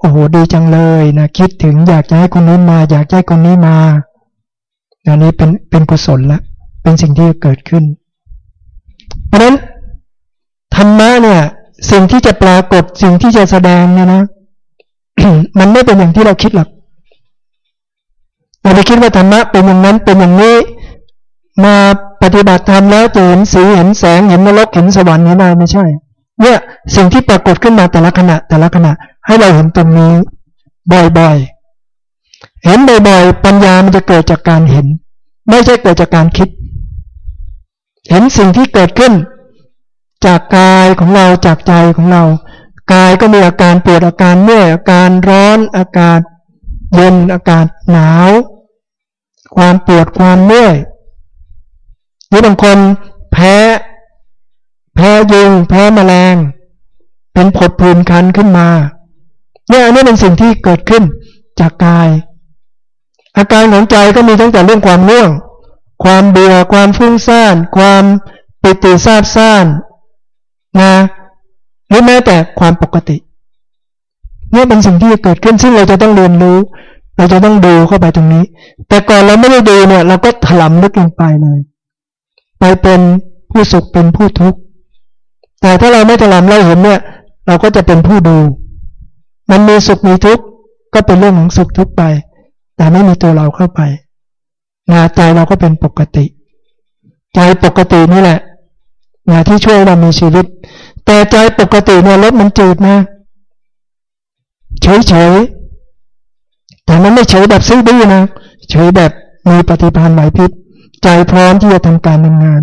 โอ้โหดีจังเลยนะคิดถึงอยากจะให้คนนี้มา อยากให้คนนี้มาอันนี้เป็นเป็นกุศลละ เป็นสิ่งที่เกิดขึ้น เพราะฉะนั้นธรรมะเนี่ย สิ่งที่จะปรากฏสิ่งที่จะแสดงเนี่ยนะ มันไม่เป็นอย่างที่เราคิดหรอกเราไปคิดว่าธรรมะเป็นอย่างนั้นเป็นอย่างนี้ มาปฏิบัติธรรมแล้วจะเห็นสีเห็นแสงเห็นนรกเห็นสวรรค์เห็นอะไรไม่ใช่ เนี่ยสิ่งที่ปรากฏขึ้นมาแต่ละขณะแต่ละขณะให้เราเห็นตรงนี้ บ่อยๆ เห็นบ่อยๆ ปัญญามันจะเกิดจากการเห็น ไม่ใช่เกิดจากการคิด เห็นสิ่งที่เกิดขึ้น จากกายของเราจากใจของเรา กายก็มีอาการปวดอาการเมื่อยอาการร้อนอากาศเย็นอากาศหนาว ความปวดความเมื่อยรือบางคนแพ้ แพ้ยุง แพ้แมลง เป็นผดผื่นคันขึ้นมาเนี่ยอันนี้เป็นสิ่งที่เกิดขึ้นจากกาย อาการของใจก็มีตั้งแต่เรื่องความง่วงความเบื่อความฟุ้งซ่าน ความปิติซาบซ่านนะ หรือแม้แต่ความปกติ เนี่ยเป็นสิ่งที่เกิดขึ้นซึ่งเราจะต้องเรียนรู้ เราจะต้องดูเข้าไปตรงนี้ แต่ก่อนเราไม่ได้ดูเนี่ย เราก็ถลำลึกลงไปเลย ไปเป็นผู้สุขเป็นผู้ทุกข์แต่ถ้าเราไม่ถลำเราเห็นเนี่ย เราก็จะเป็นผู้ดู มันมีสุขมีทุกข์ก็เป็นเรื่องของสุขทุกข์ไป แต่ไม่มีตัวเราเข้าไปนะใจเราก็เป็นปกติ ใจปกตินี่แหละนะที่ช่วยเรามีชีวิต แต่ใจปกติเนี่ยรถมันจืดนะ เฉยเฉยแต่มันไม่เฉยแบบซื้อดื้อนะ เฉยแบบมีปฏิภาณไหวพริบใจพร้อมที่จะทำการทำงาน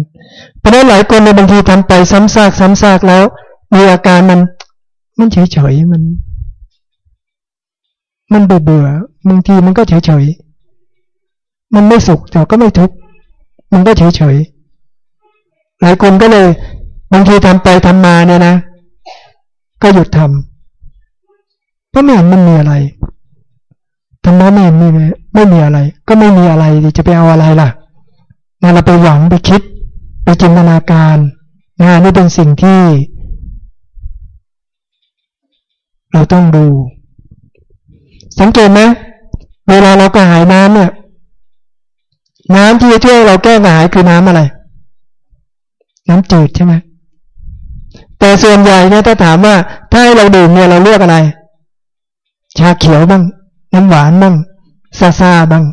เพราะนั้นหลายคนในบางทีทำไปซ้ำซากซ้ำซากแล้ว มีอาการมัน มันเฉยเฉยมัน มันเบื่อเบื่อบางทีมันก็เฉยเฉยมันไม่สุขแต่ก็ไม่ทุกข์มันก็เฉยเฉยหลายคนก็เลย บางทีทำไปทำมาเนี่ยนะ ก็หยุดทำเพราะไม่เห็นมันมีอะไรธรรมะไม่เห็นมีไม่มีอะไร ก็ไม่มีอะไรจะไปเอาอะไรล่ะนะเราไปหวังไปคิด ไปจินตนาการนะนี่เป็นสิ่งที่ เราต้องดู สังเกตไหมเวลาเรากระหายน้ำเนี่ย น้ำที่จะช่วยเราแก้กระหายคือน้ำอะไร น้ำจืดใช่ไหม แต่ส่วนใหญ่เนี่ยถ้าถามว่า ถ้าให้เราดื่มเนี่ยเราเลือกอะไร ชาเขียวบ้าง น้ำหวานบ้างซาซาบ้าง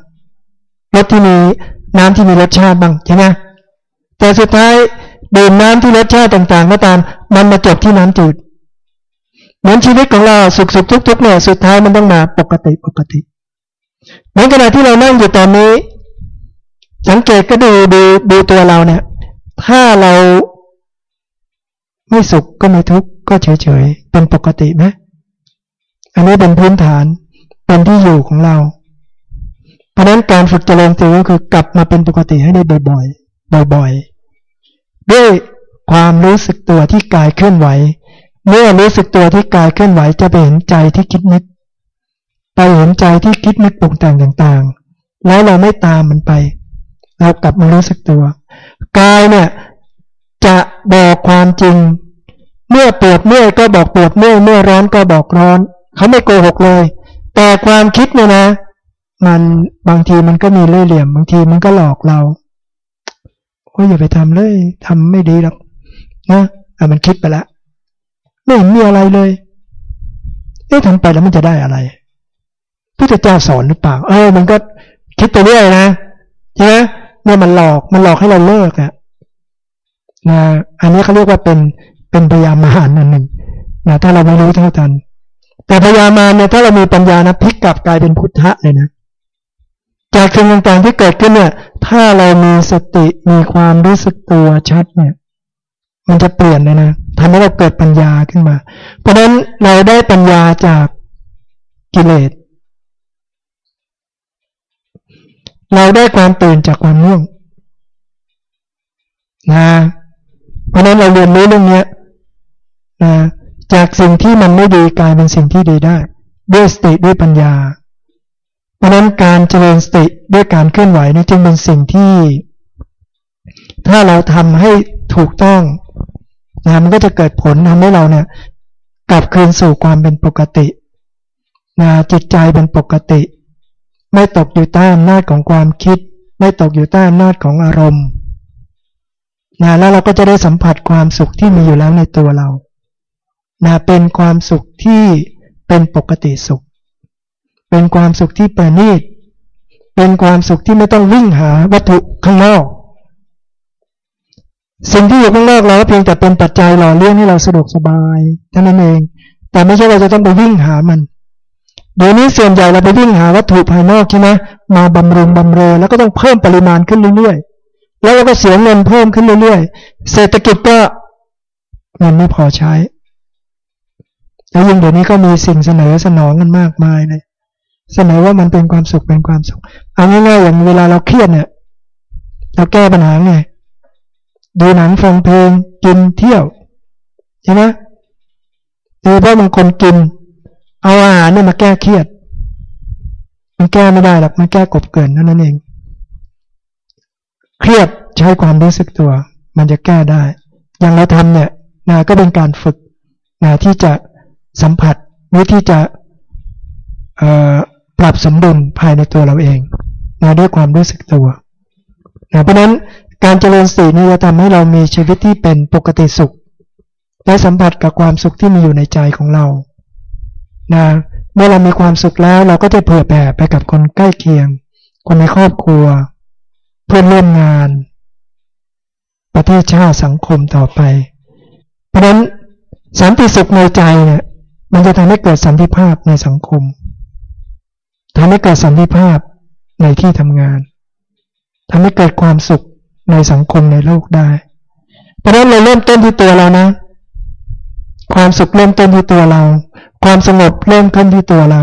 รสที่มีน้ำที่มีรสชาติบ้างใช่ไหมแต่สุดท้ายดื่มน้ำที่รสชาติต่างๆก็ตาม มันมาจบที่น้ำจืดเหมือนชีวิตของเราสุขสุขทุกทุกเนี่ยสุดท้ายมันต้องมาปกติปกติเหมือนขณะที่เรานั่งอยู่ตอนนี้ สังเกตก็ดูดูดูตัวเราเนี่ย ถ้าเรา ไม่สุขก็ไม่ทุกข์ก็เฉยเฉยเป็นปกติไหมอันนี้เป็นพื้นฐานเป็นที่อยู่ของเรา เพราะนั้นการฝึกเจริญสติก็คือกลับมาเป็นปกติให้ได้บ่อยๆ บ่อยๆ ด้วยความรู้สึกตัวที่กายเคลื่อนไหว เมื่อรู้สึกตัวที่กายเคลื่อนไหวจะไปเห็นใจที่คิดนึก ไปเห็นใจที่คิดนึกปรุงแต่งต่างๆ แล้วเราไม่ตามมันไป เรากลับมารู้สึกตัว กายเนี่ยจะ บอกความจริง เมื่อปวดเมื่อยก็บอกปวดเมื่อยเมื่อร้อนก็บอกร้อน เขาไม่โกหกเลย แต่ความคิดเนี่ยนะ มันบางทีมันก็มีเล่ห์เหลี่ยม บางทีมันก็หลอกเราโอ้ยอย่าไปทำเลยทำไม่ดีหรอกนะอะมันคิดไปแล้วไม่เห็นมีอะไรเลยเอ๊ะทำไปแล้วมันจะได้อะไรพระเจ้าสอนหรือเปล่า เออ มันก็คิดไปเรื่อยนะใช่ไหมเนี่ยมันหลอกมันหลอกให้เราเลิกอะ นะอันนี้เขาเรียกว่าเป็นเป็นพยามารอันหนึ่งนะถ้าเราไม่รู้เท่าทัน แต่พยามาเนี่ยถ้าเรามีปัญญานะพลิกกลับกลายเป็นพุทธะเลยนะจากสิ่งต่างๆที่เกิดขึ้นเนี่ย ถ้าเรามีสติมีความรู้สึกตัวชัดเนี่ย มันจะเปลี่ยนเลยนะทำให้เราเกิดปัญญาขึ้นมา เพราะฉะนั้นเราได้ปัญญาจากกิเลส เราได้ความตื่นจากความง่วงนะ เพราะนั้นเราเรียนรู้เรื่องนี้นะจากสิ่งที่มันไม่ดีกลายเป็นสิ่งที่ดีได้ ด้วยสติด้วยปัญญา เพราะนั้นการเจริญสติด้วยการเคลื่อนไหวนี่จึงเป็นสิ่งที่ ถ้าเราทำให้ถูกต้องนะมันก็จะเกิดผลทำให้เราเนี่ย กลับคืนสู่ความเป็นปกตินะจิตใจเป็นปกติ ไม่ตกอยู่ใต้อำนาจของความคิด ไม่ตกอยู่ใต้อำนาจของอารมณ์ นะแล้วเราก็จะได้สัมผัสความสุขที่มีอยู่แล้วในตัวเรานะเป็นความสุขที่เป็นปกติสุข เป็นความสุขที่ประณีต เป็นความสุขที่ไม่ต้องวิ่งหาวัตถุข้างนอก สิ่งที่อยู่ข้างนอกเราเพียงแต่เป็นปัจจัยหล่อเลี้ยงให้เราสะดวกสบายเท่านั้นเอง แต่ไม่ใช่เราจะต้องไปวิ่งหามันเดี๋ยวนี้ส่วนใหญ่เราไปวิ่งหาวัตถุภายนอกใช่ไหมมาบำรุงบำเรอแล้วก็ต้องเพิ่มปริมาณขึ้นเรื่อยๆ แล้วเราก็เสียเงินเพิ่มขึ้นเรื่อยๆ เศรษฐกิจก็เงินไม่พอใช้ แล้วยิ่งเดี๋ยวนี้ก็มีสิ่งเสนอสนองกันมากมายเลย เสนอว่ามันเป็นความสุขเป็นความสุข เอาง่ายๆอย่างเวลาเราเครียดเนี่ย เราแก้ปัญหาไง ดูหนังฟังเพลง กินเที่ยว ใช่ไหมโดยเพราะบางคนกิน เอาอาหารเนี่ยมาแก้เครียด มันแก้ไม่ได้หรอก มันแก้กบเกินนั่นเอง เครียดใช้ความรู้สึกตัว มันจะแก้ได้ อย่างเราทำเนี่ยนะก็เป็นการฝึกนะที่จะสัมผัสวิธีจะปรับสมดุลภายในตัวเราเองนะด้วยความรู้สึกตัวนะเพราะนั้นการเจริญสตินี้จะทำให้เรามีชีวิตที่เป็นปกติสุข และสัมผัสกับความสุขที่มีอยู่ในใจของเรานะเมื่อเรามีความสุขแล้วเราก็จะเผื่อแผ่ไปกับคนใกล้เคียง คนในครอบครัว เพื่อนร่วมงาน ประเทศชาติสังคมต่อไป เพราะฉะนั้นสันติสุขในใจเนี่ยมันจะทำให้เกิดสันติภาพในสังคมทำให้เกิดสันติภาพในที่ทำงานทำให้เกิดความสุขในสังคมในโลกได้ เพราะฉะนั้นเราเริ่มต้นที่ตัวเรานะ ความสุขเริ่มต้นที่ตัวเรา ความสงบเริ่มต้นที่ตัวเรา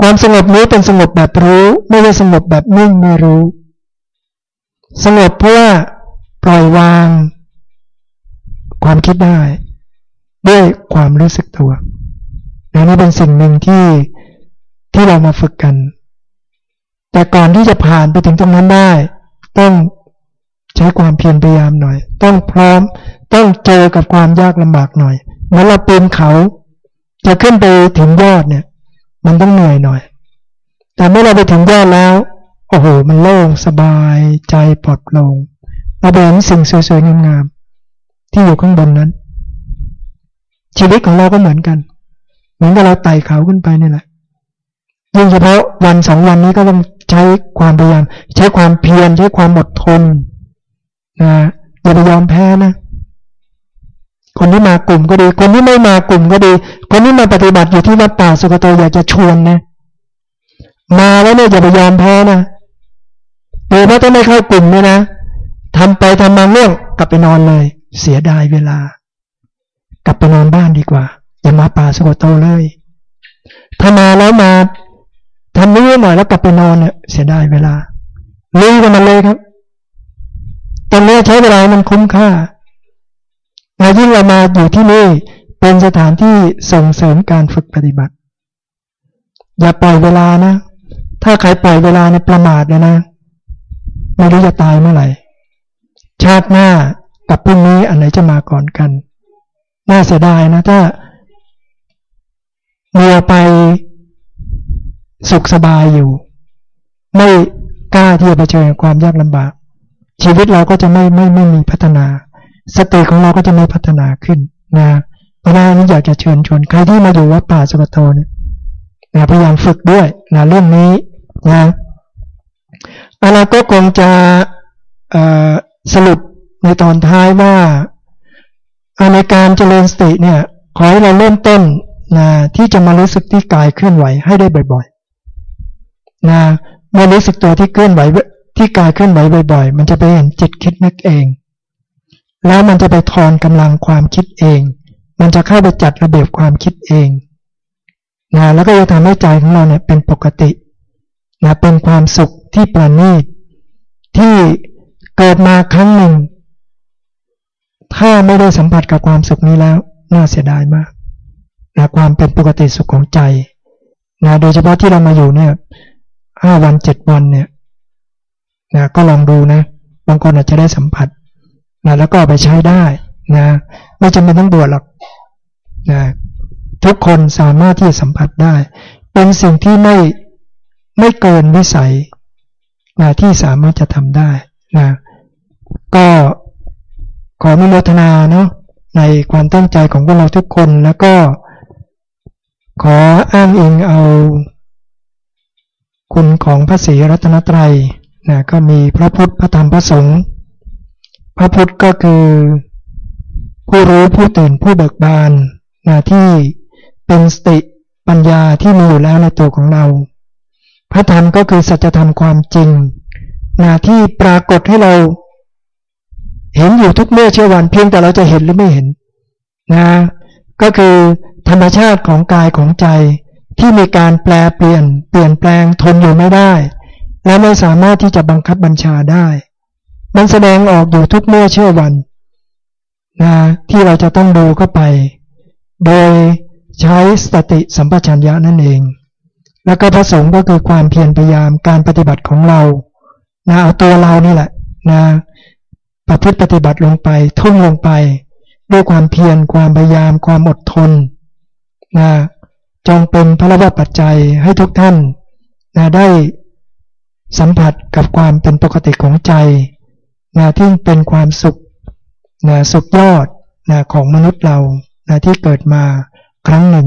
ความสงบนี้เป็นสงบแบบรู้ ไม่ใช่สงบแบบนิ่งไม่รู้ สงบเพราะว่าปล่อยวาง ความคิดได้ ด้วยความรู้สึกตัวและนี่เป็นสิ่งหนึ่งที่ที่เรามาฝึกกัน แต่ก่อนที่จะผ่านไปถึงตรงนั้นได้ ต้องใช้ความเพียรพยายามหน่อย ต้องพร้อม ต้องเจอกับความยากลำบากหน่อยเมื่อเราปีนเขา จะขึ้นไปถึงยอดเนี่ย มันต้องเหนื่อยหน่อย แต่เมื่อเราไปถึงยอดแล้ว โอ้โห มันโล่งสบายใจปลอดโปร่งเราเห็นสิ่งสวยๆงามๆที่อยู่ข้างบนนั้น ชีวิตของเราก็เหมือนกัน เหมือนกับเราไต่เขาขึ้นไปนี่แหละยิ่งเฉพาะวันสองวันนี้ก็ต้องใช้ความพยายามใช้ความเพียรใช้ความอดทนนะอย่าไปยอมแพ้นะ คนที่มากลุ่มก็ดี คนที่ไม่มากลุ่มก็ดี คนที่มาปฏิบัติอยู่ที่วัดป่าสุกโตอยากจะชวนนะมาแล้วเนี่ยอย่าไปยอมแพ้นะ โดยเฉพาะถ้าไม่เข้ากลุ่มเนี่ยนะทำไปทำมาเรื่องกลับไปนอนเลย เสียดายเวลา กลับไปนอนบ้านดีกว่า อย่ามาป่าสกโตเลยถ้ามาแล้วมาทำนี้หน่อยแล้วกลับไปนอนเนี่ยเสียดายเวลาลุยกันมาเลยครับตอนนี้ใช้เวลามันคุ้มค่าเรายิ่งเรามาอยู่ที่นี่เป็นสถานที่ส่งเสริมการฝึกปฏิบัติ อย่าปล่อยเวลานะ ถ้าใครปล่อยเวลาในประมาทเนี่ยนะ ไม่รู้จะตายเมื่อไหร่ ชาติหน้ากับพรุ่งนี้อันไหนจะมาก่อนกัน น่าเสียดายนะถ้าเมียไปสุขสบายอยู่ ไม่กล้าที่จะเผชิญความยากลำบาก ชีวิตเราก็จะไม่ไม่ไม่มีพัฒนา สติของเราก็จะไม่พัฒนาขึ้นนะเพราะนั้นอยากจะเชิญชวนใครที่มาอยู่วัดป่าสุกโตเนี่ยนะพยายามฝึกด้วยนะเรื่องนี้นะ อะไรก็คงจะสรุปในตอนท้ายว่าในการเจริญสติเนี่ยขอให้เราเริ่มต้นนะที่จะมารู้สึกที่กายเคลื่อนไหวให้ได้บ่อยนะเมื่อรู้สึกตัวที่เคลื่อนไหวที่กายเคลื่อนไหวบ่อยๆ มันจะไปเห็นจิตคิดนึกเอง แล้วมันจะไปทอนกำลังความคิดเอง มันจะเข้าไปจัดระเบียบความคิดเองนะแล้วก็จะทำให้ใจของเราเนี่ยเป็นปกตินะเป็นความสุข ที่ประณีตที่เกิดมาครั้งหนึ่ง ถ้าไม่ได้สัมผัสกับความสุขนี้แล้ว น่าเสียดายมากนะความเป็นปกติสุขของใจนะโดยเฉพาะที่เรามาอยู่เนี่ยห้าวันเจ็ดวันเนี่ยนะก็ลองดูนะ บางคนอาจจะได้สัมผัสนะแล้วก็ไปใช้ได้นะไม่จำเป็นต้องบวชหรอกนะทุกคนสามารถที่จะสัมผัสได้ เป็นสิ่งที่ไม่ไม่เกินวิสัย นะที่สามารถจะทำได้นะก็ขออนุโมทนาเนาะในความตั้งใจของพวกเราทุกคนแล้วก็ขออ้างอิงเอา คุณของพระศรีรัตนตรัยนะก็มีพระพุทธพระธรรมพระสงฆ์พระพุทธก็คือ ผู้รู้ผู้ตื่นผู้เบิกบานนะที่เป็นสติปัญญาที่มีอยู่แล้วในตัวของเรา พระธรรมก็คือสัจธรรมความจริงนะที่ปรากฏให้เรา เห็นอยู่ทุกเมื่อเชื่อวันเพียงแต่เราจะเห็นหรือไม่เห็นนะก็คือธรรมชาติของกายของใจที่มีการแปลเปลี่ยน เปลี่ยนแปลงทนอยู่ไม่ได้ และไม่สามารถที่จะบังคับบัญชาได้ มันแสดงออกอยู่ทุกเมื่อเชื่อวันนะที่เราจะต้องดูเข้าไป โดยใช้สติสัมปชัญญะนั่นเอง แล้วก็ผสมก็คือความเพียรพยายามการปฏิบัติของเรานะเอาตัวเรานี่แหละนะประพฤติปฏิบัติลงไปทุ่มลงไป ด้วยความเพียรความพยายามความอดทนนะจงเป็นพระวปัจจัยให้ทุกท่านนะได้สัมผัสกับความเป็นปกติของใจนะที่เป็นความสุขนะสุขยอดนะของมนุษย์เรานะที่เกิดมาครั้งหนึ่ง